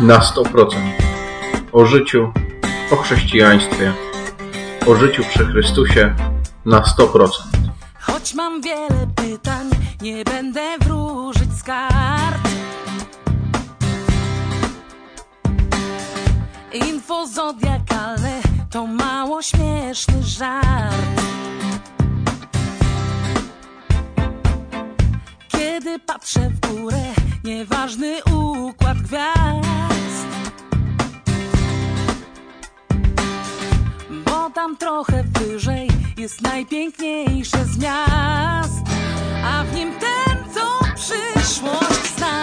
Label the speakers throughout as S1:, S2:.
S1: na 100%. O życiu, o chrześcijaństwie, o życiu przy Chrystusie na 100%.
S2: Choć mam wiele pytań, nie będę wróżyć z kart. Info zodiakalne to mało śmieszny żart. Kiedy patrzę w górę, nieważny układ gwiazd. Bo tam trochę wyżej jest najpiękniejsze z miast, a w nim ten, co przyszłość zna.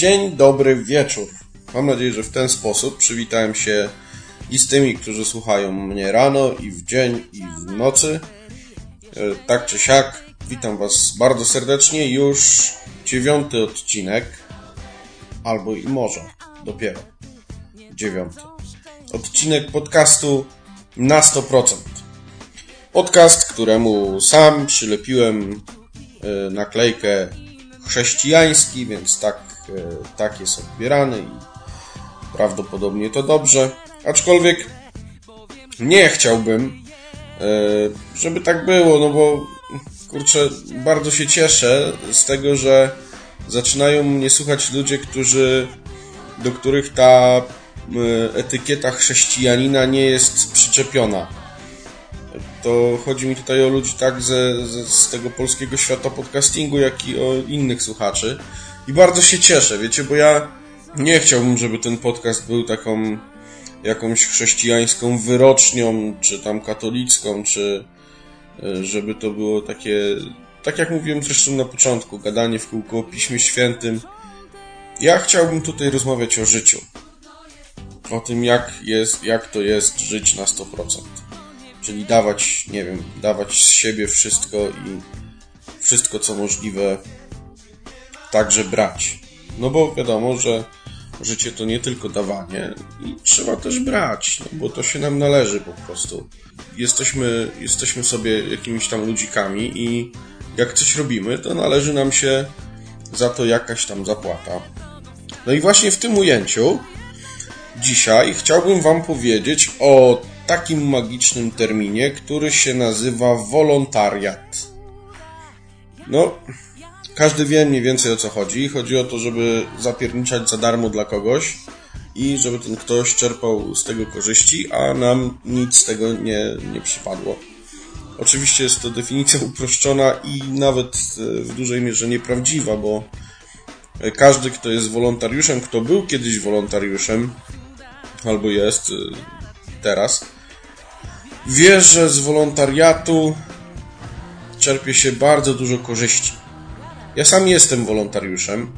S3: Dzień dobry wieczór. Mam nadzieję, że w ten sposób przywitałem się i z tymi, którzy słuchają mnie rano, i w dzień, i w nocy. E, Tak czy siak, witam Was bardzo serdecznie. Już dziewiąty odcinek, albo i może dopiero dziewiąty. Odcinek podcastu na 100%. Podcast, któremu sam przylepiłem e, naklejkę chrześcijański, więc tak, tak jest odbierany i prawdopodobnie to dobrze. Aczkolwiek nie chciałbym, e, żeby tak było, no bo kurczę, bardzo się cieszę z tego, że zaczynają mnie słuchać ludzie, którzy, do których ta e, etykieta chrześcijanina nie jest przyczepiona. To chodzi mi tutaj o ludzi tak ze, ze, z tego polskiego świata podcastingu, jak i o innych słuchaczy. I bardzo się cieszę, wiecie, bo ja nie chciałbym, żeby ten podcast był taką jakąś chrześcijańską wyrocznią, czy tam katolicką, czy e, żeby to było takie, tak jak mówiłem zresztą na początku, gadanie w kółko o Piśmie Świętym. Ja chciałbym tutaj rozmawiać o życiu. O tym, jak jest, jak to jest żyć na 100%. Czyli dawać, nie wiem, dawać z siebie wszystko i wszystko, co możliwe, także brać. No bo wiadomo, że życie to nie tylko dawanie i trzeba też brać, no bo to się nam należy po prostu. Jesteśmy, jesteśmy sobie jakimiś tam ludzikami i jak coś robimy, to należy nam się za to jakaś tam zapłata. No i właśnie w tym ujęciu dzisiaj chciałbym Wam powiedzieć o takim magicznym terminie, który się nazywa wolontariat. No, każdy wie mniej więcej o co chodzi. Chodzi o to, żeby zapierniczać za darmo dla kogoś i żeby ten ktoś czerpał z tego korzyści, a nam nic z tego nie, nie przypadło. Oczywiście jest to definicja uproszczona i nawet e, w dużej mierze nieprawdziwa, bo każdy, kto jest wolontariuszem, kto był kiedyś wolontariuszem, albo jest e, teraz, wie, że z wolontariatu czerpie się bardzo dużo korzyści. Ja sam jestem wolontariuszem.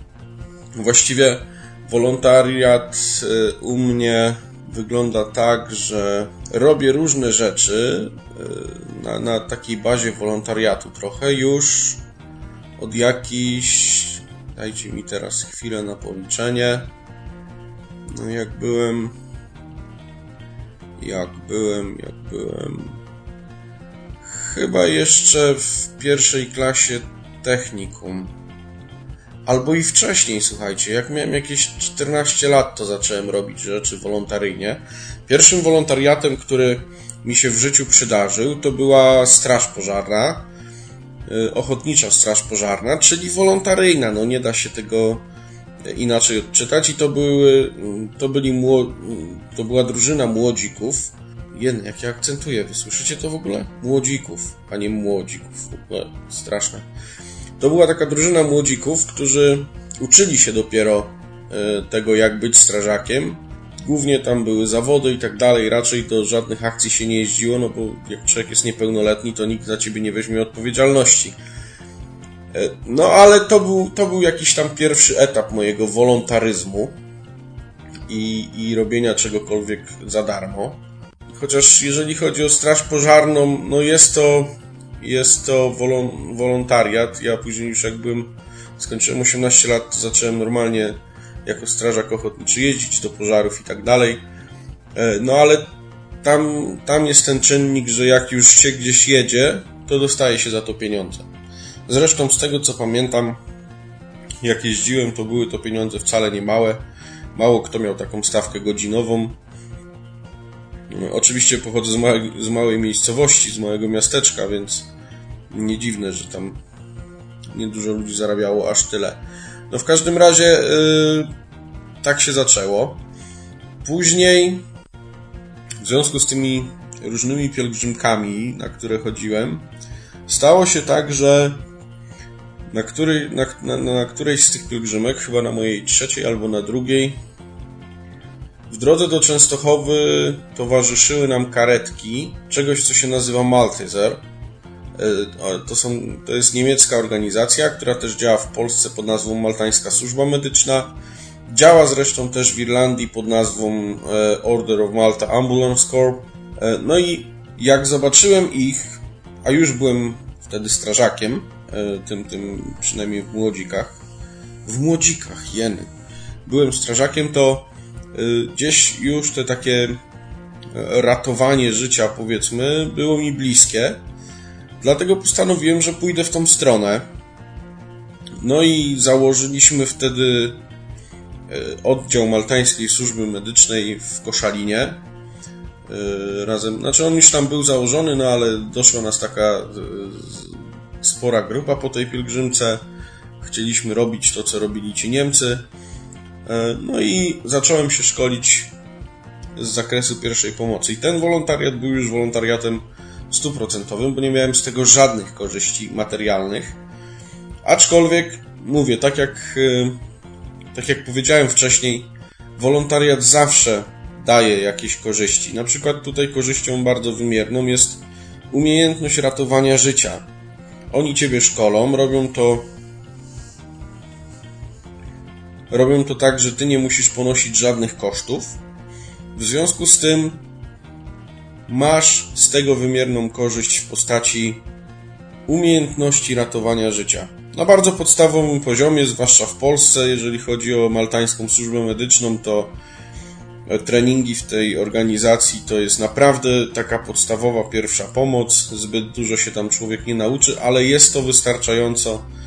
S3: Właściwie wolontariat y, u mnie wygląda tak, że robię różne rzeczy y, na, na takiej bazie wolontariatu trochę już od jakichś. Dajcie mi teraz chwilę na policzenie. No jak byłem. Jak byłem, jak byłem. Chyba jeszcze w pierwszej klasie technikum. Albo i wcześniej, słuchajcie, jak miałem jakieś 14 lat, to zacząłem robić rzeczy wolontaryjnie. Pierwszym wolontariatem, który mi się w życiu przydarzył, to była Straż Pożarna, y, Ochotnicza Straż Pożarna, czyli wolontaryjna, no nie da się tego inaczej odczytać i to były, to byli mło, to była drużyna młodzików, Jeden, jak ja akcentuję, wy słyszycie to w ogóle? Młodzików, a nie młodzików, w ogóle straszne. To była taka drużyna młodzików, którzy uczyli się dopiero e, tego, jak być strażakiem. Głównie tam były zawody i tak dalej, raczej do żadnych akcji się nie jeździło, no bo jak człowiek jest niepełnoletni, to nikt za ciebie nie weźmie odpowiedzialności. E, No ale to był, to był jakiś tam pierwszy etap mojego wolontaryzmu i, i robienia czegokolwiek za darmo. Chociaż jeżeli chodzi o straż pożarną, no jest to, jest to wolon, wolontariat. Ja później już jak byłem skończyłem 18 lat, to zacząłem normalnie jako strażak ochotniczy jeździć do pożarów i tak dalej. E, no ale tam, tam jest ten czynnik, że jak już się gdzieś jedzie, to dostaje się za to pieniądze. Zresztą z tego co pamiętam, jak jeździłem, to były to pieniądze wcale nie małe. Mało kto miał taką stawkę godzinową. Oczywiście pochodzę z małej, z małej miejscowości, z małego miasteczka, więc nie dziwne, że tam niedużo ludzi zarabiało aż tyle. No w każdym razie yy, tak się zaczęło. Później w związku z tymi różnymi pielgrzymkami, na które chodziłem, stało się tak, że na, której, na, na, na którejś z tych pielgrzymek, chyba na mojej trzeciej albo na drugiej, drodze do Częstochowy towarzyszyły nam karetki czegoś, co się nazywa Malteser. E, to, są, to jest niemiecka organizacja, która też działa w Polsce pod nazwą Maltańska Służba Medyczna. Działa zresztą też w Irlandii pod nazwą e, Order of Malta Ambulance Corps. E, no i jak zobaczyłem ich, a już byłem wtedy strażakiem, tym, tym przynajmniej w młodzikach, w młodzikach, jeny, byłem strażakiem, to gdzieś już te takie ratowanie życia, powiedzmy, było mi bliskie. Dlatego postanowiłem, że pójdę w tą stronę. No i założyliśmy wtedy e, oddział Maltańskiej Służby Medycznej w Koszalinie. E, razem, znaczy on już tam był założony, no ale doszła nas taka e, spora grupa po tej pielgrzymce. Chcieliśmy robić to, co robili ci Niemcy. No i zacząłem się szkolić z zakresu pierwszej pomocy. I ten wolontariat był już wolontariatem stuprocentowym, bo nie miałem z tego żadnych korzyści materialnych. Aczkolwiek, mówię, tak jak, y, tak jak powiedziałem wcześniej, wolontariat zawsze daje jakieś korzyści. Na przykład tutaj korzyścią bardzo wymierną jest umiejętność ratowania życia. Oni ciebie szkolą, robią to robią to tak, że ty nie musisz ponosić żadnych kosztów. W związku z tym masz z tego wymierną korzyść w postaci umiejętności ratowania życia. Na bardzo podstawowym poziomie, zwłaszcza w Polsce, jeżeli chodzi o maltańską służbę medyczną, to treningi w tej organizacji to jest naprawdę taka podstawowa pierwsza pomoc. Zbyt dużo się tam człowiek nie nauczy, ale jest to wystarczająco e,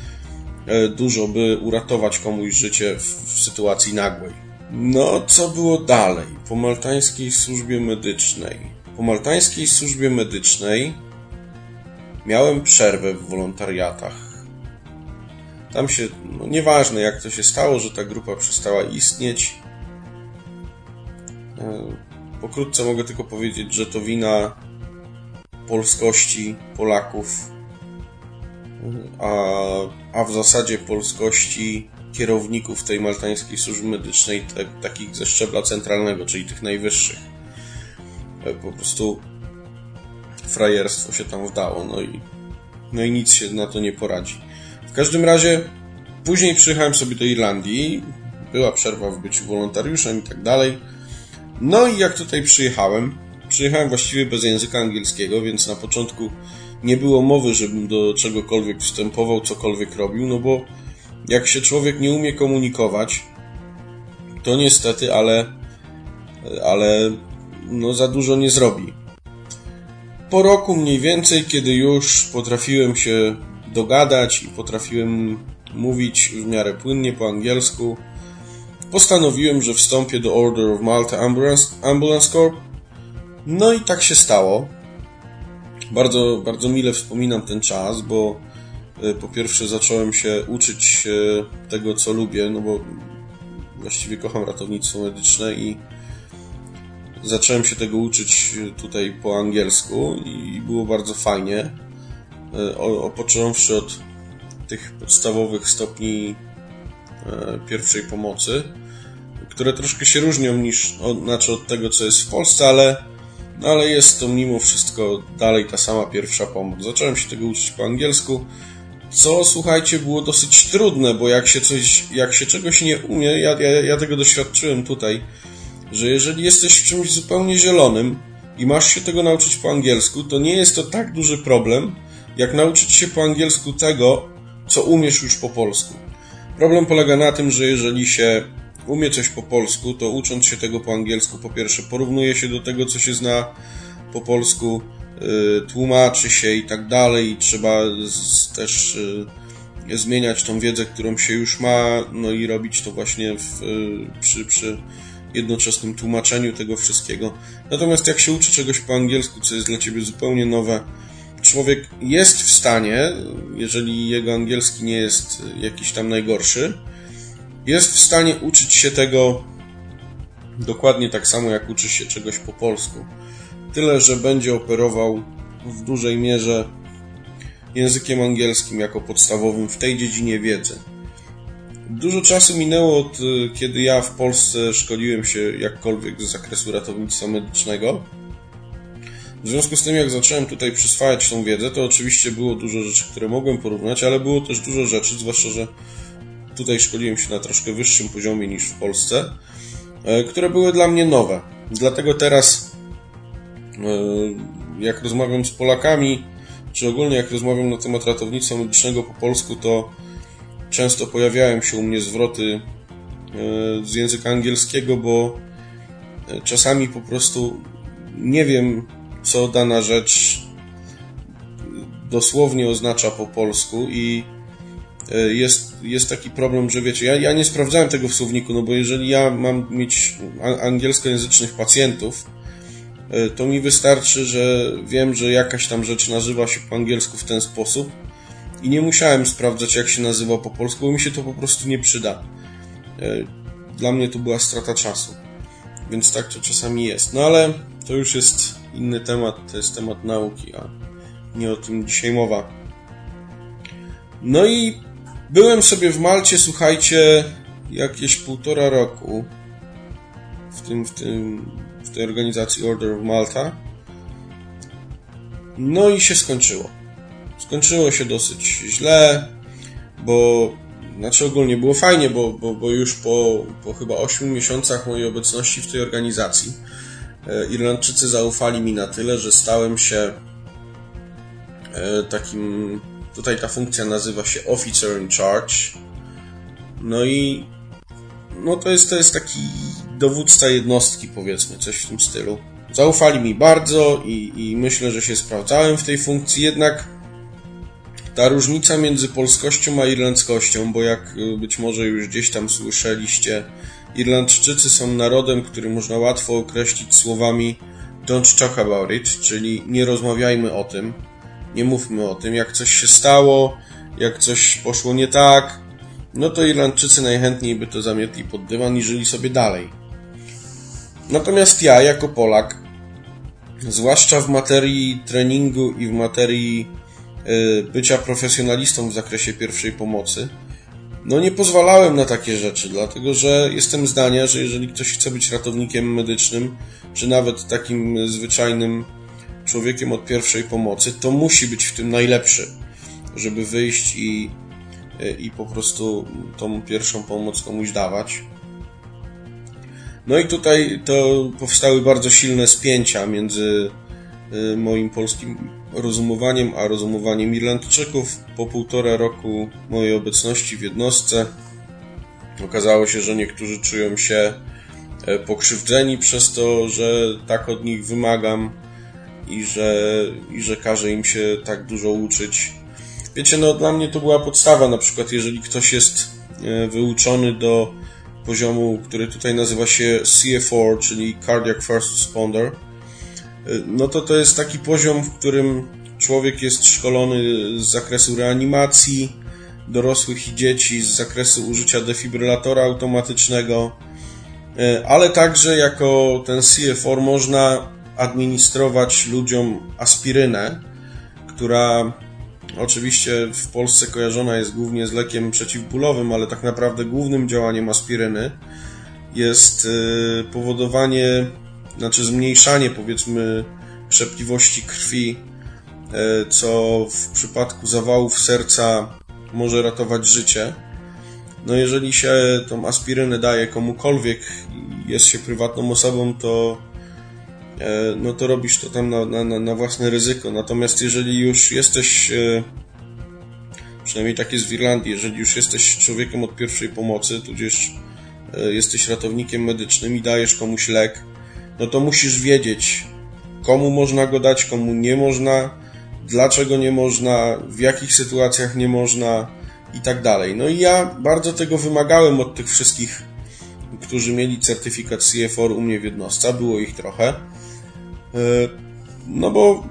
S3: dużo, by uratować komuś życie w sytuacji nagłej. No, co było dalej? Po maltańskiej służbie medycznej. Po maltańskiej służbie medycznej miałem przerwę w wolontariatach. Tam się, no nieważne jak to się stało, że ta grupa przestała istnieć. E, pokrótce mogę tylko powiedzieć, że to wina polskości Polaków, a, a w zasadzie polskości kierowników tej maltańskiej służby medycznej, te, takich ze szczebla centralnego, czyli tych najwyższych. E, po prostu frajerstwo się tam wdało, no i, no i nic się na to nie poradzi. W każdym razie, później przyjechałem sobie do Irlandii, była przerwa w byciu wolontariuszem i tak dalej. No i jak tutaj przyjechałem, przyjechałem właściwie bez języka angielskiego, więc na początku nie było mowy, żebym do czegokolwiek wstępował, cokolwiek robił, no bo jak się człowiek nie umie komunikować, to niestety, ale, ale no za dużo nie zrobi. Po roku mniej więcej, kiedy już potrafiłem się dogadać i potrafiłem mówić w miarę płynnie po angielsku, postanowiłem, że wstąpię do Order of Malta Ambulance, Ambulance Corps. No i tak się stało. Bardzo, bardzo mile wspominam ten czas, bo e, po pierwsze zacząłem się uczyć tego, co lubię, no bo właściwie kocham ratownictwo medyczne i zacząłem się tego uczyć tutaj po angielsku i było bardzo fajnie. E, począwszy od tych podstawowych stopni e, pierwszej pomocy, które troszkę się różnią niż znaczy od tego, co jest w Polsce, ale, no ale jest to mimo wszystko dalej ta sama pierwsza pomoc. Zacząłem się tego uczyć po angielsku, co słuchajcie było dosyć trudne, bo jak się coś, jak się czegoś nie umie, ja, ja, ja tego doświadczyłem tutaj że jeżeli jesteś w czymś zupełnie zielonym i masz się tego nauczyć po angielsku, to nie jest to tak duży problem, jak nauczyć się po angielsku tego, co umiesz już po polsku. Problem polega na tym, że jeżeli się umie coś po polsku, to ucząc się tego po angielsku, po pierwsze porównuje się do tego, co się zna po polsku, y, tłumaczy się i tak dalej, i trzeba też y, zmieniać tą wiedzę, którą się już ma, no i robić to właśnie w, y, przy, przy jednoczesnym tłumaczeniu tego wszystkiego. Natomiast jak się uczy czegoś po angielsku, co jest dla ciebie zupełnie nowe, człowiek jest w stanie, jeżeli jego angielski nie jest jakiś tam najgorszy, jest w stanie uczyć się tego dokładnie tak samo, jak uczy się czegoś po polsku. Tyle, że będzie operował w dużej mierze językiem angielskim jako podstawowym w tej dziedzinie wiedzy. Dużo czasu minęło od kiedy ja w Polsce szkoliłem się jakkolwiek z zakresu ratownictwa medycznego. W związku z tym, jak zacząłem tutaj przyswajać tą wiedzę, to oczywiście było dużo rzeczy, które mogłem porównać, ale było też dużo rzeczy, zwłaszcza, że tutaj szkoliłem się na troszkę wyższym poziomie niż w Polsce, e, które były dla mnie nowe. Dlatego teraz, e, jak rozmawiam z Polakami, czy ogólnie jak rozmawiam na temat ratownictwa medycznego po polsku, to często pojawiają się u mnie zwroty e, z języka angielskiego, bo czasami po prostu nie wiem, co dana rzecz dosłownie oznacza po polsku i jest, jest taki problem, że wiecie, ja, ja nie sprawdzałem tego w słowniku, no bo jeżeli ja mam mieć angielskojęzycznych pacjentów, e, to mi wystarczy, że wiem, że jakaś tam rzecz nazywa się po angielsku w ten sposób i nie musiałem sprawdzać, jak się nazywa po polsku, bo mi się to po prostu nie przyda. E, dla mnie to była strata czasu. Więc tak to czasami jest. No ale to już jest inny temat, to jest temat nauki, a nie o tym dzisiaj mowa. No i byłem sobie w Malcie, słuchajcie, jakieś półtora roku w tym, w tym, w tej organizacji Order of Malta. No i się skończyło. Skończyło się dosyć źle, bo znaczy ogólnie było fajnie, bo, bo, bo już po, po chyba 8 miesiącach mojej obecności w tej organizacji E, Irlandczycy zaufali mi na tyle, że stałem się e, takim. Tutaj ta funkcja nazywa się Officer in Charge. No i no to jest, to jest taki dowódca jednostki, powiedzmy, coś w tym stylu. Zaufali mi bardzo i, i myślę, że się sprawdzałem w tej funkcji, jednak ta różnica między polskością a irlandzkością, bo jak e, być może już gdzieś tam słyszeliście, Irlandczycy są narodem, który można łatwo określić słowami don't talk about it, czyli nie rozmawiajmy o tym, nie mówmy o tym. Jak coś się stało, jak coś poszło nie tak, no to Irlandczycy najchętniej by to zamietli pod dywan i żyli sobie dalej. Natomiast ja, jako Polak, zwłaszcza w materii treningu i w materii y, bycia profesjonalistą w zakresie pierwszej pomocy, no nie pozwalałem na takie rzeczy, dlatego że jestem zdania, że jeżeli ktoś chce być ratownikiem medycznym, czy nawet takim zwyczajnym człowiekiem od pierwszej pomocy, to musi być w tym najlepszy, żeby wyjść i, i po prostu tą pierwszą pomoc komuś dawać. No i tutaj to powstały bardzo silne spięcia między y, moim polskim rozumowaniem, a rozumowaniem Irlandczyków. Po półtora roku mojej obecności w jednostce okazało się, że niektórzy czują się e, pokrzywdzeni przez to, że tak od nich wymagam i że, i że każę im się tak dużo uczyć. Wiecie, no dla mnie to była podstawa, na przykład jeżeli ktoś jest e, wyuczony do poziomu, który tutaj nazywa się CF4, czyli Cardiac First Responder, no to to jest taki poziom, w którym człowiek jest szkolony z zakresu reanimacji dorosłych i dzieci, z zakresu użycia defibrylatora automatycznego, e, ale także jako ten CFR można administrować ludziom aspirynę, która oczywiście w Polsce kojarzona jest głównie z lekiem przeciwbólowym, ale tak naprawdę głównym działaniem aspiryny jest e, powodowanie znaczy zmniejszanie powiedzmy krzepliwości krwi, e, co w przypadku zawałów serca może ratować życie. No jeżeli się tą aspirynę daje komukolwiek, jest się prywatną osobą, to no to robisz to tam na, na, na własne ryzyko. Natomiast jeżeli już jesteś e, Przynajmniej tak jest w Irlandii. Jeżeli już jesteś człowiekiem od pierwszej pomocy, tudzież e, jesteś ratownikiem medycznym i dajesz komuś lek, no to musisz wiedzieć, komu można go dać, komu nie można, dlaczego nie można, w jakich sytuacjach nie można i tak dalej. No i ja bardzo tego wymagałem od tych wszystkich, którzy mieli certyfikat CFOR u mnie w jednostce, było ich trochę. E, no bo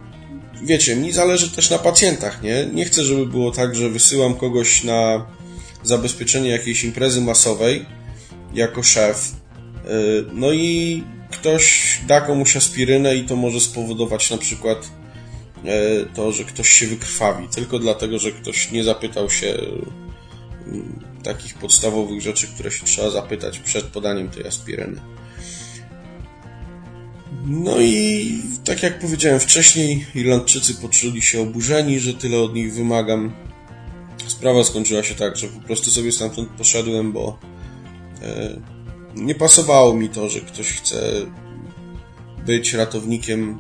S3: wiecie, mi zależy też na pacjentach, nie? Nie chcę, żeby było tak, że wysyłam kogoś na zabezpieczenie jakiejś imprezy masowej jako szef. E, no i ktoś da komuś aspirynę i to może spowodować na przykład e, to, że ktoś się wykrwawi, tylko dlatego, że ktoś nie zapytał się mm, takich podstawowych rzeczy, które się trzeba zapytać przed podaniem tej aspiryny. No i tak jak powiedziałem wcześniej, Irlandczycy poczuli się oburzeni, że tyle od nich wymagam. Sprawa skończyła się tak, że po prostu sobie stamtąd poszedłem, bo e, nie pasowało mi to, że ktoś chce być ratownikiem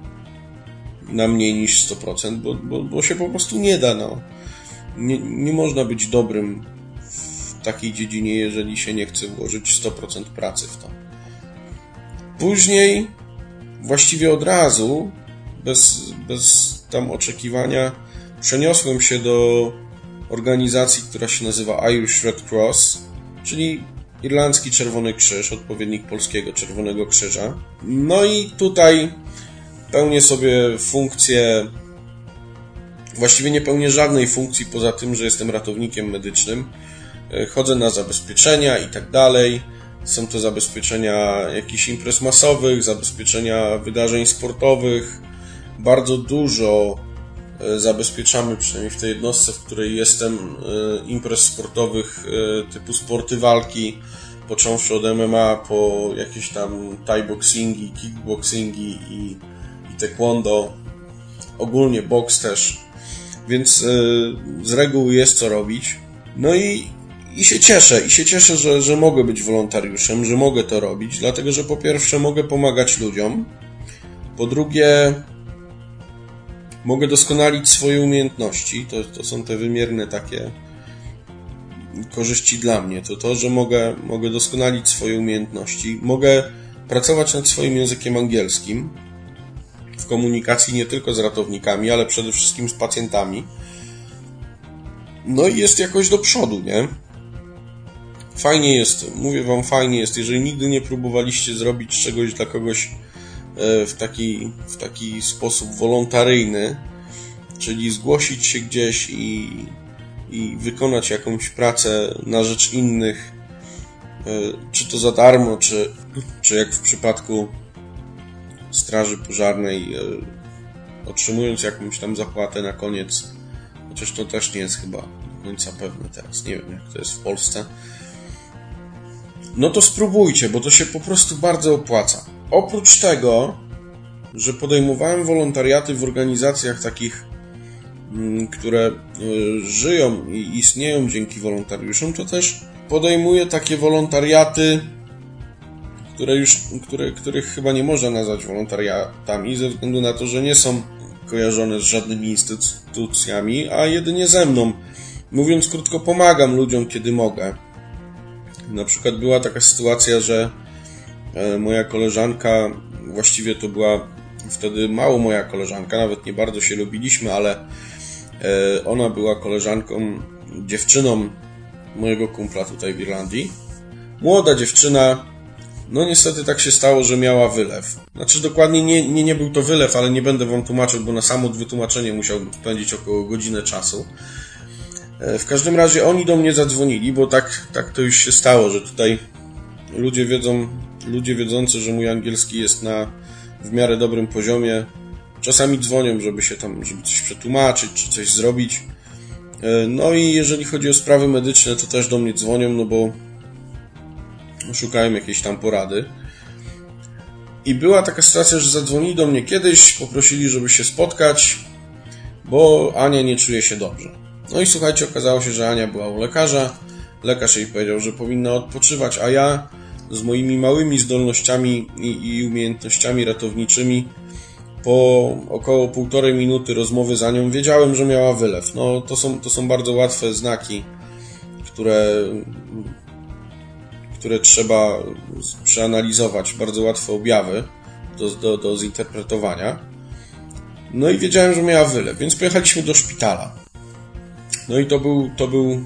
S3: na mniej niż 100%, bo, bo, bo się po prostu nie da. No. Nie, nie można być dobrym w takiej dziedzinie, jeżeli się nie chce włożyć 100% pracy w to. Później, właściwie od razu, bez, bez tam oczekiwania, przeniosłem się do organizacji, która się nazywa Irish Red Cross, czyli Irlandzki Czerwony Krzyż, odpowiednik polskiego Czerwonego Krzyża. No i tutaj pełnię sobie funkcję, właściwie nie pełnię żadnej funkcji poza tym, że jestem ratownikiem medycznym. E, chodzę na zabezpieczenia i tak dalej. Są to zabezpieczenia jakichś imprez masowych, zabezpieczenia wydarzeń sportowych. Bardzo dużo e, zabezpieczamy, przynajmniej w tej jednostce, w której jestem, e, imprez sportowych typu sporty walki, począwszy od MMA po jakieś tam thai boxingi, kickboxingi i, i taekwondo, ogólnie boks też. Więc z reguły jest co robić. No i, i się cieszę, i się cieszę, że, że mogę być wolontariuszem, że mogę to robić, dlatego że po pierwsze mogę pomagać ludziom, po drugie mogę doskonalić swoje umiejętności, to, to są te wymierne takie korzyści dla mnie, to to, że mogę, mogę doskonalić swoje umiejętności, mogę pracować nad swoim językiem angielskim w komunikacji nie tylko z ratownikami, ale przede wszystkim z pacjentami. No i jest jakoś do przodu, nie? Fajnie jest, mówię Wam, fajnie jest, jeżeli nigdy nie próbowaliście zrobić czegoś dla kogoś e, w taki, w taki sposób wolontaryjny, czyli zgłosić się gdzieś i i wykonać jakąś pracę na rzecz innych, e, czy to za darmo, czy, czy jak w przypadku Straży Pożarnej, e, otrzymując jakąś tam zapłatę na koniec, chociaż to też nie jest chyba do końca pewne teraz, nie wiem jak to jest w Polsce. No to spróbujcie, bo to się po prostu bardzo opłaca. Oprócz tego, że podejmowałem wolontariaty w organizacjach takich Mm, które y, żyją i istnieją dzięki wolontariuszom, to też podejmuje takie wolontariaty, które już, które, których chyba nie można nazwać wolontariatami, ze względu na to, że nie są kojarzone z żadnymi instytucjami, a jedynie ze mną. Mówiąc krótko, pomagam ludziom, kiedy mogę. Na przykład była taka sytuacja, że e, moja koleżanka, właściwie to była wtedy mało moja koleżanka, nawet nie bardzo się lubiliśmy, ale E, ona była koleżanką, dziewczyną mojego kumpla tutaj w Irlandii. Młoda dziewczyna, no niestety tak się stało, że miała wylew. Znaczy dokładnie nie, nie, nie był to wylew, ale nie będę wam tłumaczył, bo na samo wytłumaczenie musiałbym spędzić około godzinę czasu. E, w każdym razie oni do mnie zadzwonili, bo tak, tak to już się stało, że tutaj ludzie wiedzą, ludzie wiedzący, że mój angielski jest na w miarę dobrym poziomie, Czasami dzwonią, żeby się tam, żeby coś przetłumaczyć, czy coś zrobić. E, no i jeżeli chodzi o sprawy medyczne, to też do mnie dzwonią, no bo szukają jakiejś tam porady. I była taka sytuacja, że zadzwonili do mnie kiedyś, poprosili, żeby się spotkać, bo Ania nie czuje się dobrze. No i słuchajcie, okazało się, że Ania była u lekarza. Lekarz jej powiedział, że powinna odpoczywać, a ja z moimi małymi zdolnościami i, i umiejętnościami ratowniczymi po około półtorej minuty rozmowy za nią wiedziałem, że miała wylew. No to są, to są bardzo łatwe znaki, które, które trzeba przeanalizować, bardzo łatwe objawy do, do, do zinterpretowania. No i wiedziałem, że miała wylew, więc pojechaliśmy do szpitala. No i to był, to był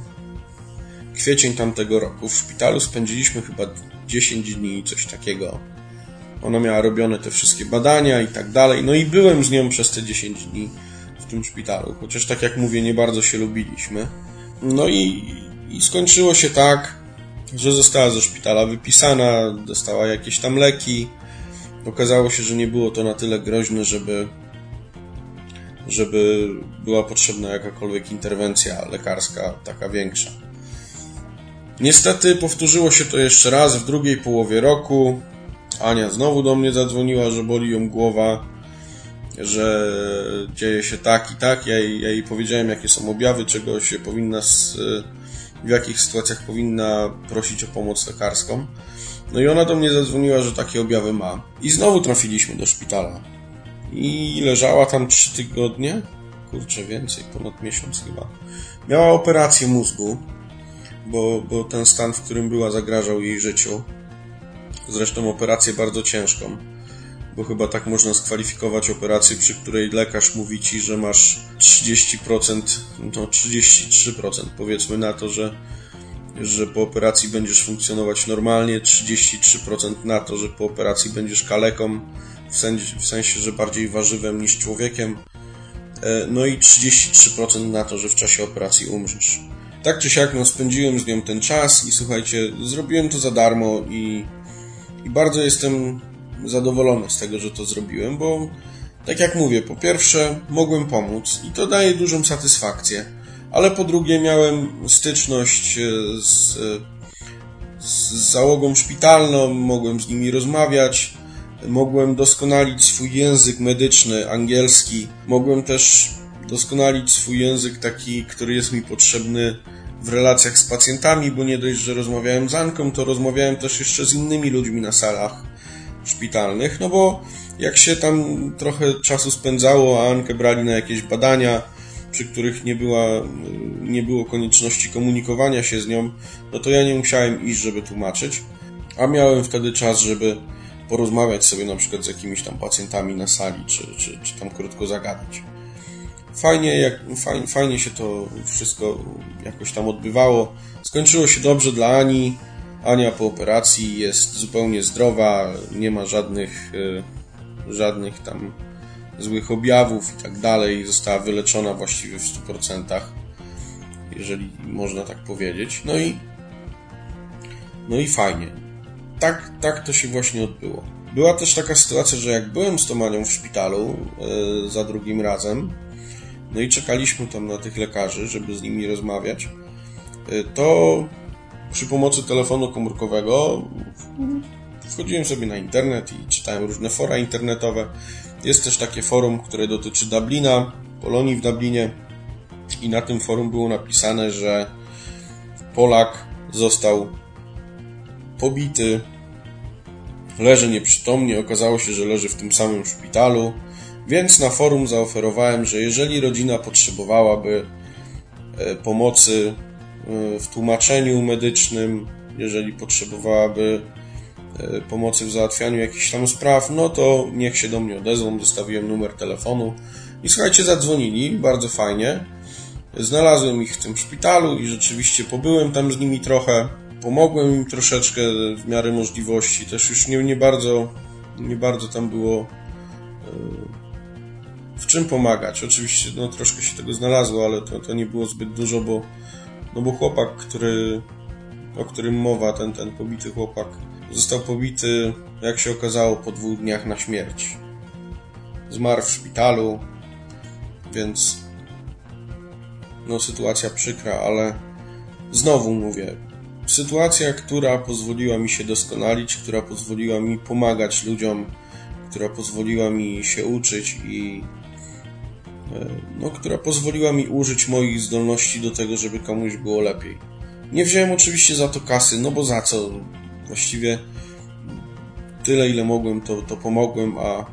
S3: kwiecień tamtego roku. W szpitalu spędziliśmy chyba 10 dni, coś takiego. Ona miała robione te wszystkie badania i tak dalej. No i byłem z nią przez te 10 dni w tym szpitalu. Chociaż tak jak mówię, nie bardzo się lubiliśmy. No i, i skończyło się tak, że została ze szpitala wypisana, dostała jakieś tam leki. Okazało się, że nie było to na tyle groźne, żeby żeby była potrzebna jakakolwiek interwencja lekarska, taka większa. Niestety powtórzyło się to jeszcze raz w drugiej połowie roku. Ania znowu do mnie zadzwoniła, że boli ją głowa, że dzieje się tak i tak. Ja jej, ja jej powiedziałem, jakie są objawy, czego się powinna, w jakich sytuacjach powinna prosić o pomoc lekarską. No i ona do mnie zadzwoniła, że takie objawy ma. I znowu trafiliśmy do szpitala. I leżała tam trzy tygodnie. Kurczę, więcej, ponad miesiąc chyba. Miała operację mózgu, bo, bo ten stan, w którym była, zagrażał jej życiu. Zresztą operację bardzo ciężką, bo chyba tak można skwalifikować operację, przy której lekarz mówi ci, że masz 30%, no 33% powiedzmy na to, że, że po operacji będziesz funkcjonować normalnie, 33% na to, że po operacji będziesz kaleką, w sensie, że bardziej warzywem niż człowiekiem, e, no i 33% na to, że w czasie operacji umrzesz. Tak czy siak, no spędziłem z nią ten czas i słuchajcie, zrobiłem to za darmo i, i bardzo jestem zadowolony z tego, że to zrobiłem, bo tak jak mówię, po pierwsze mogłem pomóc i to daje dużą satysfakcję, ale po drugie miałem styczność e, z, z załogą szpitalną, mogłem z nimi rozmawiać, mogłem doskonalić swój język medyczny, angielski, mogłem też doskonalić swój język taki, który jest mi potrzebny w relacjach z pacjentami, bo nie dość, że rozmawiałem z Anką, to rozmawiałem też jeszcze z innymi ludźmi na salach szpitalnych, no bo jak się tam trochę czasu spędzało, a Ankę brali na jakieś badania, przy których nie, była, nie było konieczności komunikowania się z nią, no to ja nie musiałem iść, żeby tłumaczyć, a miałem wtedy czas, żeby porozmawiać sobie na przykład z jakimiś tam pacjentami na sali, czy, czy, czy tam krótko zagadać. Fajnie, jak, fajnie, fajnie się to wszystko jakoś tam odbywało. Skończyło się dobrze dla Ani. Ania po operacji jest zupełnie zdrowa, nie ma żadnych, e, żadnych tam złych objawów i tak dalej. Została wyleczona właściwie w 100%, jeżeli można tak powiedzieć. No i, no i fajnie. Tak, tak to się właśnie odbyło. Była też taka sytuacja, że jak byłem z Tomanią w szpitalu yy, za drugim razem, no i czekaliśmy tam na tych lekarzy, żeby z nimi rozmawiać, yy, to przy pomocy telefonu komórkowego wchodziłem sobie na internet i czytałem różne fora internetowe. Jest też takie forum, które dotyczy Dublina, Polonii w Dublinie i na tym forum było napisane, że Polak został pobity, leży nieprzytomnie, okazało się, że leży w tym samym szpitalu, więc na forum zaoferowałem, że jeżeli rodzina potrzebowałaby e, pomocy e, w tłumaczeniu medycznym, jeżeli potrzebowałaby e, pomocy w załatwianiu jakichś tam spraw, no to niech się do mnie odezwą, zostawiłem numer telefonu i słuchajcie, zadzwonili, bardzo fajnie. Znalazłem ich w tym szpitalu i rzeczywiście pobyłem tam z nimi trochę pomogłem im troszeczkę w miarę możliwości. Też już nie, nie bardzo nie bardzo tam było e, w czym pomagać. Oczywiście no, troszkę się tego znalazło, ale to, to nie było zbyt dużo, bo, no bo chłopak, który, o którym mowa, ten, ten pobity chłopak, został pobity, jak się okazało, po dwóch dniach na śmierć. Zmarł w szpitalu, więc no sytuacja przykra, ale znowu mówię, sytuacja, która pozwoliła mi się doskonalić, która pozwoliła mi pomagać ludziom, która pozwoliła mi się uczyć i e, no, która pozwoliła mi użyć moich zdolności do tego, żeby komuś było lepiej. Nie wziąłem oczywiście za to kasy, no bo za co? Właściwie tyle, ile mogłem, to, to pomogłem, a,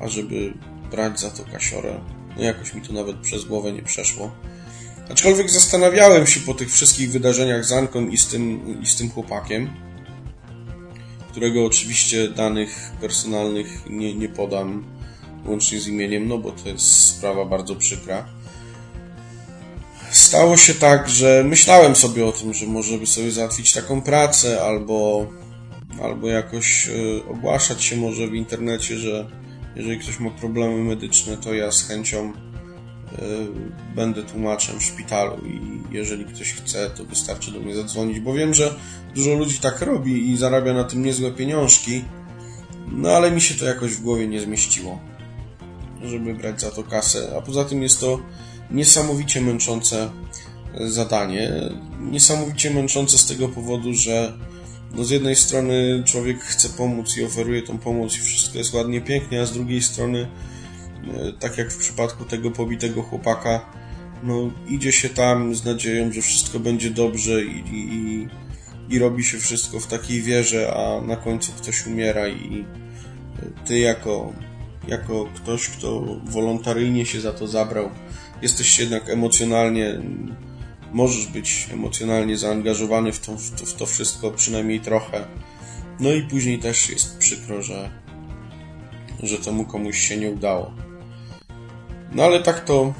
S3: a żeby brać za to kasiorę. No jakoś mi to nawet przez głowę nie przeszło. Aczkolwiek zastanawiałem się po tych wszystkich wydarzeniach z Anką i z tym, i z tym chłopakiem, którego oczywiście danych personalnych nie, nie podam łącznie z imieniem, no bo to jest sprawa bardzo przykra. Stało się tak, że myślałem sobie o tym, że może by sobie załatwić taką pracę, albo, albo jakoś e, ogłaszać się może w internecie, że jeżeli ktoś ma problemy medyczne, to ja z chęcią będę tłumaczem w szpitalu i jeżeli ktoś chce, to wystarczy do mnie zadzwonić, bo wiem, że dużo ludzi tak robi i zarabia na tym niezłe pieniążki, no ale mi się to jakoś w głowie nie zmieściło, żeby brać za to kasę, a poza tym jest to niesamowicie męczące zadanie, niesamowicie męczące z tego powodu, że no z jednej strony człowiek chce pomóc i oferuje tą pomoc i wszystko jest ładnie, pięknie, a z drugiej strony E, tak jak w przypadku tego pobitego chłopaka, no idzie się tam z nadzieją, że wszystko będzie dobrze i, i, i robi się wszystko w takiej wierze, a na końcu ktoś umiera i ty jako, jako ktoś, kto wolontaryjnie się za to zabrał, jesteś jednak emocjonalnie, możesz być emocjonalnie zaangażowany w to, w to, w to wszystko, przynajmniej trochę. No i później też jest przykro, że, że temu komuś się nie udało. No ale tak to,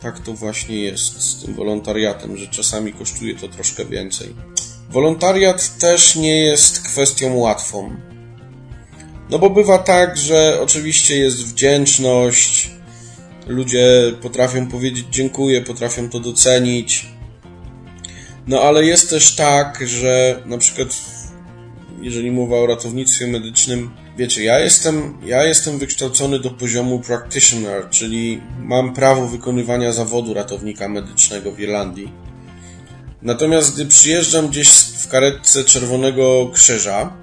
S3: tak to właśnie jest z tym wolontariatem, że czasami kosztuje to troszkę więcej. Wolontariat też nie jest kwestią łatwą. No bo bywa tak, że oczywiście jest wdzięczność, ludzie potrafią powiedzieć dziękuję, potrafią to docenić. No ale jest też tak, że na przykład jeżeli mowa o ratownictwie medycznym, wiecie, ja jestem, ja jestem wykształcony do poziomu practitioner, czyli mam prawo wykonywania zawodu ratownika medycznego w Irlandii. Natomiast gdy przyjeżdżam gdzieś w karetce Czerwonego Krzyża,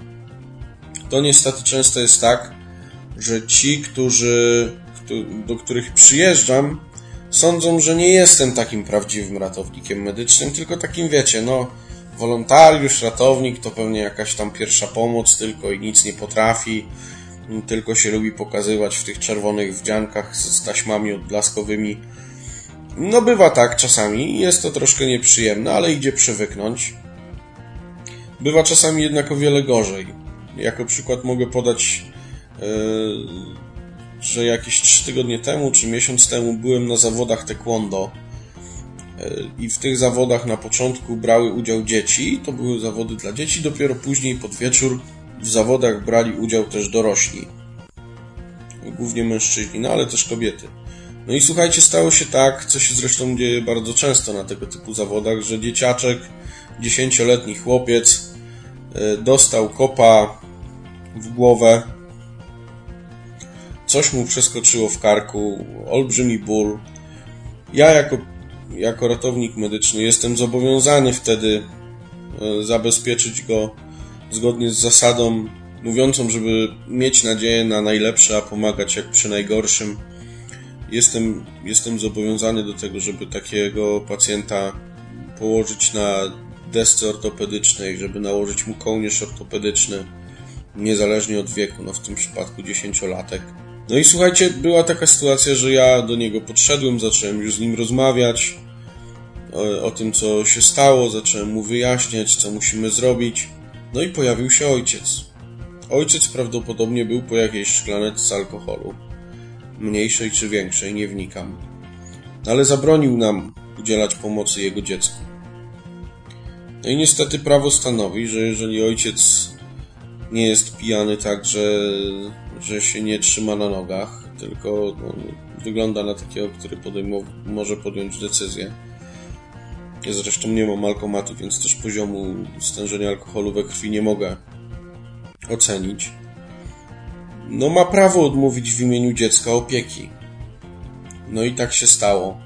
S3: to niestety często jest tak, że ci, którzy, do których przyjeżdżam, sądzą, że nie jestem takim prawdziwym ratownikiem medycznym, tylko takim, wiecie, no, wolontariusz, ratownik to pewnie jakaś tam pierwsza pomoc tylko i nic nie potrafi, tylko się lubi pokazywać w tych czerwonych wdziankach z taśmami odblaskowymi. No bywa tak czasami, jest to troszkę nieprzyjemne, ale idzie przywyknąć. Bywa czasami jednak o wiele gorzej. Jako przykład mogę podać, yy, że jakieś 3 tygodnie temu czy miesiąc temu byłem na zawodach taekwondo i w tych zawodach na początku brały udział dzieci, to były zawody dla dzieci, dopiero później pod wieczór w zawodach brali udział też dorośli. Głównie mężczyźni, no ale też kobiety. No i słuchajcie, stało się tak, co się zresztą dzieje bardzo często na tego typu zawodach, że dzieciaczek, dziesięcioletni chłopiec e, dostał kopa w głowę, coś mu przeskoczyło w karku, olbrzymi ból. Ja jako jako ratownik medyczny jestem zobowiązany wtedy e, zabezpieczyć go zgodnie z zasadą mówiącą, żeby mieć nadzieję na najlepsze, a pomagać jak przy najgorszym. Jestem, jestem zobowiązany do tego, żeby takiego pacjenta położyć na desce ortopedycznej, żeby nałożyć mu kołnierz ortopedyczny, niezależnie od wieku, no w tym przypadku dziesięciolatek. No i słuchajcie, była taka sytuacja, że ja do niego podszedłem, zacząłem już z nim rozmawiać o, o, tym, co się stało, zacząłem mu wyjaśniać, co musimy zrobić. No i pojawił się ojciec. Ojciec prawdopodobnie był po jakiejś szklaneczce alkoholu. Mniejszej czy większej, nie wnikam. Ale zabronił nam udzielać pomocy jego dziecku. No i niestety prawo stanowi, że jeżeli ojciec nie jest pijany tak, że że się nie trzyma na nogach, tylko no, wygląda na takiego, który może podjąć decyzję. Ja zresztą nie mam alkomatu, więc też poziomu stężenia alkoholu we krwi nie mogę ocenić. No ma prawo odmówić w imieniu dziecka opieki. No i tak się stało.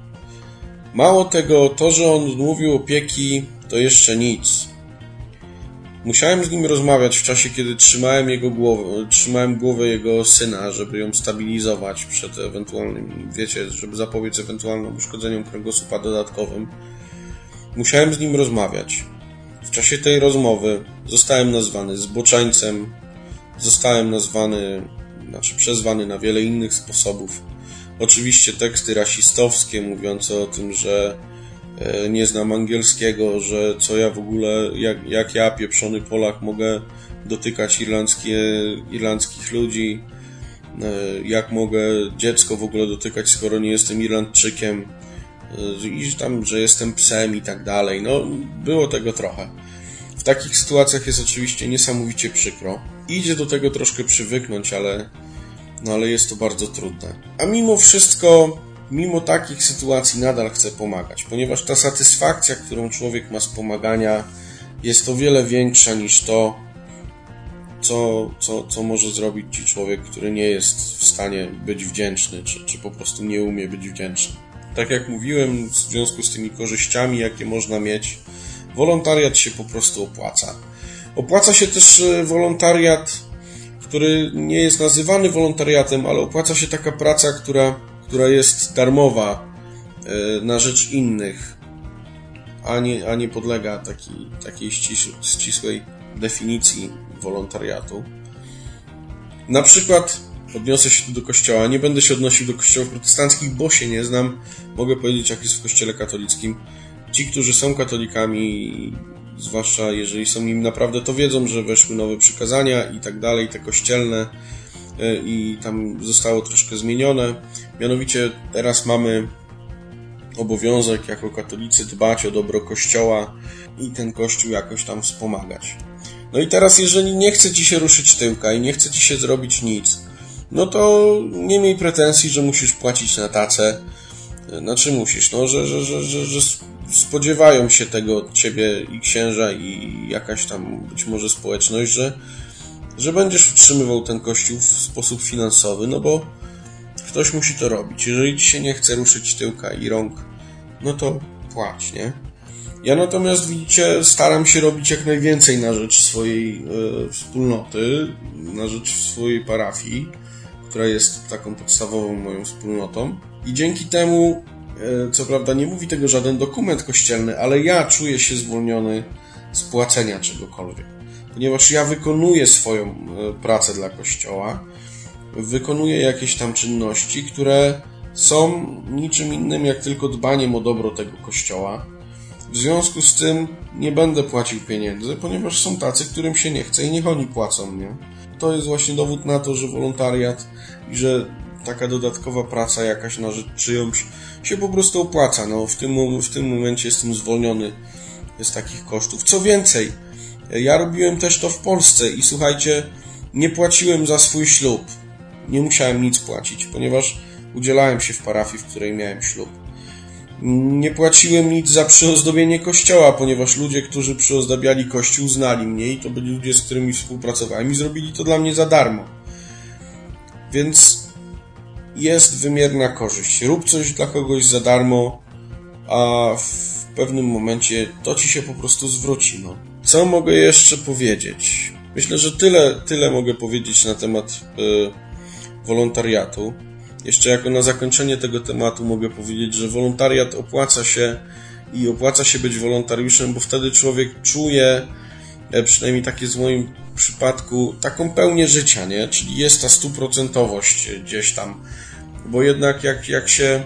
S3: Mało tego, to, że on odmówił opieki, to jeszcze nic. Musiałem z nim rozmawiać w czasie, kiedy trzymałem jego głowę, trzymałem głowę jego syna, żeby ją stabilizować przed ewentualnym, wiecie, żeby zapobiec ewentualnym uszkodzeniom kręgosłupa dodatkowym. Musiałem z nim rozmawiać. W czasie tej rozmowy zostałem nazwany zboczeńcem, zostałem nazwany znaczy przezwany na wiele innych sposobów. Oczywiście teksty rasistowskie mówiące o tym, że nie znam angielskiego, że co ja w ogóle, jak, jak ja, pieprzony Polak, mogę dotykać irlandzkie, irlandzkich ludzi, e, jak mogę dziecko w ogóle dotykać, skoro nie jestem Irlandczykiem, e, i tam, że jestem psem i tak dalej. No, było tego trochę. W takich sytuacjach jest oczywiście niesamowicie przykro. Idzie do tego troszkę przywyknąć, ale, no ale jest to bardzo trudne. A mimo wszystko, mimo takich sytuacji nadal chcę pomagać, ponieważ ta satysfakcja, którą człowiek ma z pomagania, jest o wiele większa niż to, co, co, co może zrobić ci człowiek, który nie jest w stanie być wdzięczny, czy, czy po prostu nie umie być wdzięczny. Tak jak mówiłem, w związku z tymi korzyściami, jakie można mieć, wolontariat się po prostu opłaca. Opłaca się też e, wolontariat, który nie jest nazywany wolontariatem, ale opłaca się taka praca, która, która jest darmowa e, na rzecz innych, a nie, a nie podlega taki, takiej ścisłej definicji wolontariatu. Na przykład odniosę się do kościoła. Nie będę się odnosił do kościołów protestanckich, bo się nie znam. Mogę powiedzieć, jak jest w kościele katolickim. Ci, którzy są katolikami, zwłaszcza jeżeli są nim naprawdę, to wiedzą, że weszły nowe przykazania i tak dalej, te kościelne e, i tam zostało troszkę zmienione. Mianowicie teraz mamy obowiązek jako katolicy dbać o dobro kościoła i ten kościół jakoś tam wspomagać. No i teraz, jeżeli nie chce ci się ruszyć tyłka i nie chce ci się zrobić nic, no to nie miej pretensji, że musisz płacić na tacę. Znaczy musisz, no, że, że, że, że, że spodziewają się tego od ciebie i księża i jakaś tam być może społeczność, że, że będziesz utrzymywał ten kościół w sposób finansowy, no bo ktoś musi to robić. Jeżeli ci się nie chce ruszyć tyłka i rąk, no to płać, nie? Ja natomiast, widzicie, staram się robić jak najwięcej na rzecz swojej e, wspólnoty, na rzecz swojej parafii, która jest taką podstawową moją wspólnotą. I dzięki temu, e, co prawda nie mówi tego żaden dokument kościelny, ale ja czuję się zwolniony z płacenia czegokolwiek. Ponieważ ja wykonuję swoją e, pracę dla kościoła, wykonuję jakieś tam czynności, które są niczym innym jak tylko dbaniem o dobro tego kościoła w związku z tym nie będę płacił pieniędzy, ponieważ są tacy, którym się nie chce i niech oni płacą, nie? To jest właśnie dowód na to, że wolontariat i że taka dodatkowa praca jakaś na rzecz czyjąś się po prostu opłaca. No, w tym, w tym momencie jestem zwolniony z takich kosztów. Co więcej, ja robiłem też to w Polsce i słuchajcie, nie płaciłem za swój ślub. Nie musiałem nic płacić, ponieważ udzielałem się w parafii, w której miałem ślub. Nie płaciłem nic za przyozdobienie kościoła, ponieważ ludzie, którzy przyozdabiali kościół, znali mnie i to byli ludzie, z którymi współpracowałem i zrobili to dla mnie za darmo. Więc jest wymierna korzyść. Rób coś dla kogoś za darmo, a w pewnym momencie to ci się po prostu zwróci. No. Co mogę jeszcze powiedzieć? Myślę, że tyle, tyle mogę powiedzieć na temat y, wolontariatu. Jeszcze jako na zakończenie tego tematu mogę powiedzieć, że wolontariat opłaca się i opłaca się być wolontariuszem, bo wtedy człowiek czuje, e, przynajmniej tak jest w moim przypadku, taką pełnię życia, nie? Czyli jest ta stuprocentowość gdzieś tam. Bo jednak jak, jak się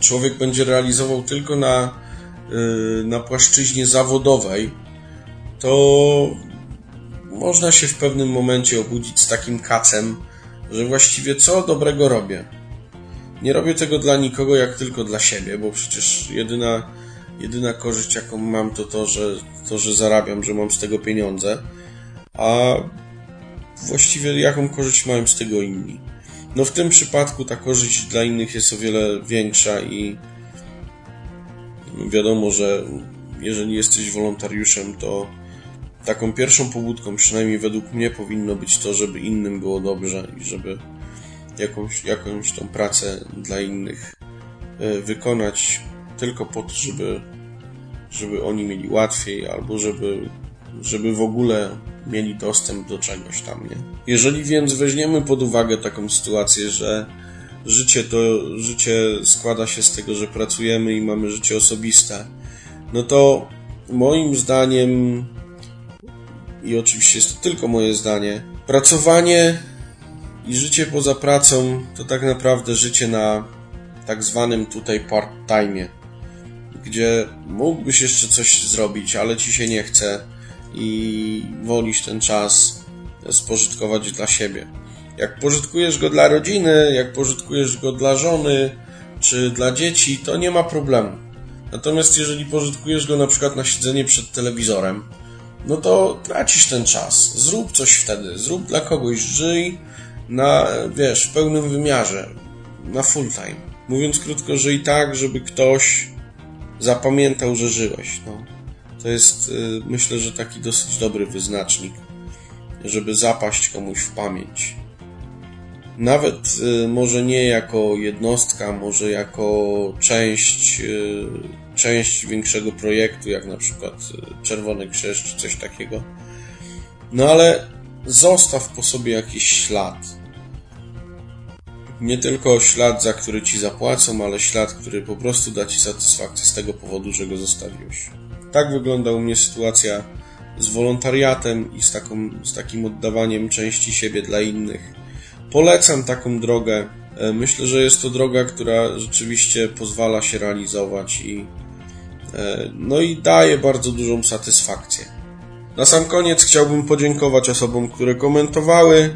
S3: człowiek będzie realizował tylko na, y, na płaszczyźnie zawodowej, to można się w pewnym momencie obudzić z takim kacem, że właściwie co dobrego robię. Nie robię tego dla nikogo, jak tylko dla siebie, bo przecież jedyna, jedyna korzyść, jaką mam, to to że, to, że zarabiam, że mam z tego pieniądze, a właściwie jaką korzyść mają z tego inni. No w tym przypadku ta korzyść dla innych jest o wiele większa i wiadomo, że jeżeli jesteś wolontariuszem, to taką pierwszą pobudką, przynajmniej według mnie, powinno być to, żeby innym było dobrze i żeby jakąś, jakąś tą pracę dla innych e, wykonać tylko po to, żeby, żeby oni mieli łatwiej albo żeby, żeby w ogóle mieli dostęp do czegoś tam, nie? Jeżeli więc weźmiemy pod uwagę taką sytuację, że życie to życie składa się z tego, że pracujemy i mamy życie osobiste, no to moim zdaniem i oczywiście jest to tylko moje zdanie, pracowanie I życie poza pracą to tak naprawdę życie na tak zwanym tutaj part-time, gdzie mógłbyś jeszcze coś zrobić, ale ci się nie chce i wolisz ten czas spożytkować dla siebie. Jak pożytkujesz go dla rodziny, jak pożytkujesz go dla żony czy dla dzieci, to nie ma problemu. Natomiast jeżeli pożytkujesz go na przykład na siedzenie przed telewizorem, no to tracisz ten czas. Zrób coś wtedy. Zrób dla kogoś. Żyj na, wiesz, w pełnym wymiarze. Na full time. Mówiąc krótko, żyj tak, żeby ktoś zapamiętał, że żyłeś. No. To jest, y, myślę, że taki dosyć dobry wyznacznik, żeby zapaść komuś w pamięć. Nawet y, może nie jako jednostka, może jako część, y, część większego projektu, jak na przykład Czerwony Krzyż czy coś takiego. No ale zostaw po sobie jakiś ślad nie tylko ślad, za który ci zapłacą, ale ślad, który po prostu da ci satysfakcję z tego powodu, że go zostawiłeś. Tak wygląda u mnie sytuacja z wolontariatem i z, taką, z takim oddawaniem części siebie dla innych. Polecam taką drogę. E, myślę, że jest to droga, która rzeczywiście pozwala się realizować i no i daje bardzo dużą satysfakcję. Na sam koniec chciałbym podziękować osobom, które komentowały,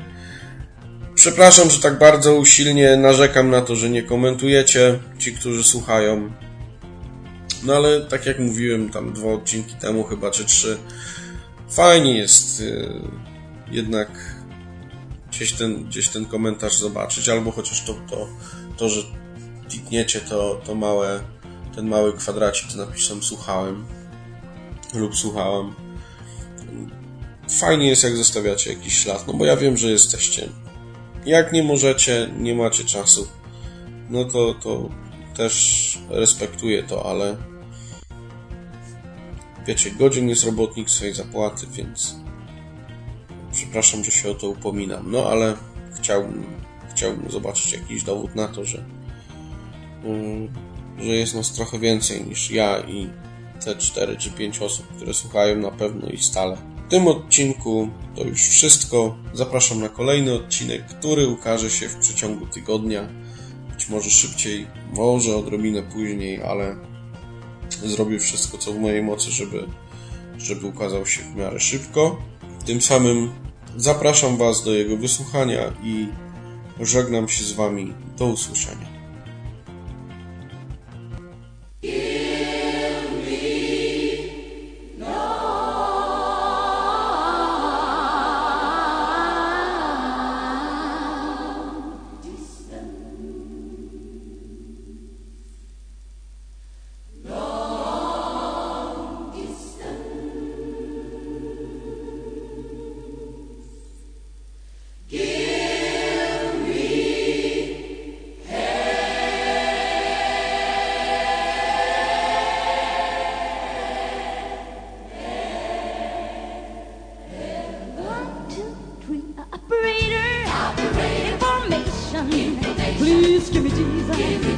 S3: Przepraszam, że tak bardzo usilnie narzekam na to, że nie komentujecie, ci, którzy słuchają. No ale tak jak mówiłem tam dwa odcinki temu chyba, czy trzy, fajnie jest yy, jednak gdzieś ten, gdzieś ten komentarz zobaczyć, albo chociaż to, to, to że klikniecie to, to małe, ten mały kwadracik z napisem słuchałem lub słuchałam. Fajnie jest, jak zostawiacie jakiś ślad, no bo ja wiem, że jesteście jak nie możecie, nie macie czasu, no to, to też respektuję to, ale wiecie, godzin jest robotnik swojej zapłaty, więc przepraszam, że się o to upominam. No ale chciałbym, chciałbym zobaczyć jakiś dowód na to, że, um, że jest nas trochę więcej niż ja i te 4 czy 5 osób, które słuchają na pewno i stale. W tym odcinku to już wszystko. Zapraszam na kolejny odcinek, który ukaże się w przeciągu tygodnia. Być może szybciej, może odrobinę później, ale zrobię wszystko, co w mojej mocy, żeby, żeby ukazał się w miarę szybko. Tym samym zapraszam Was do jego wysłuchania i żegnam się z Wami. Do usłyszenia.
S2: diz, que me diz. Que me diz.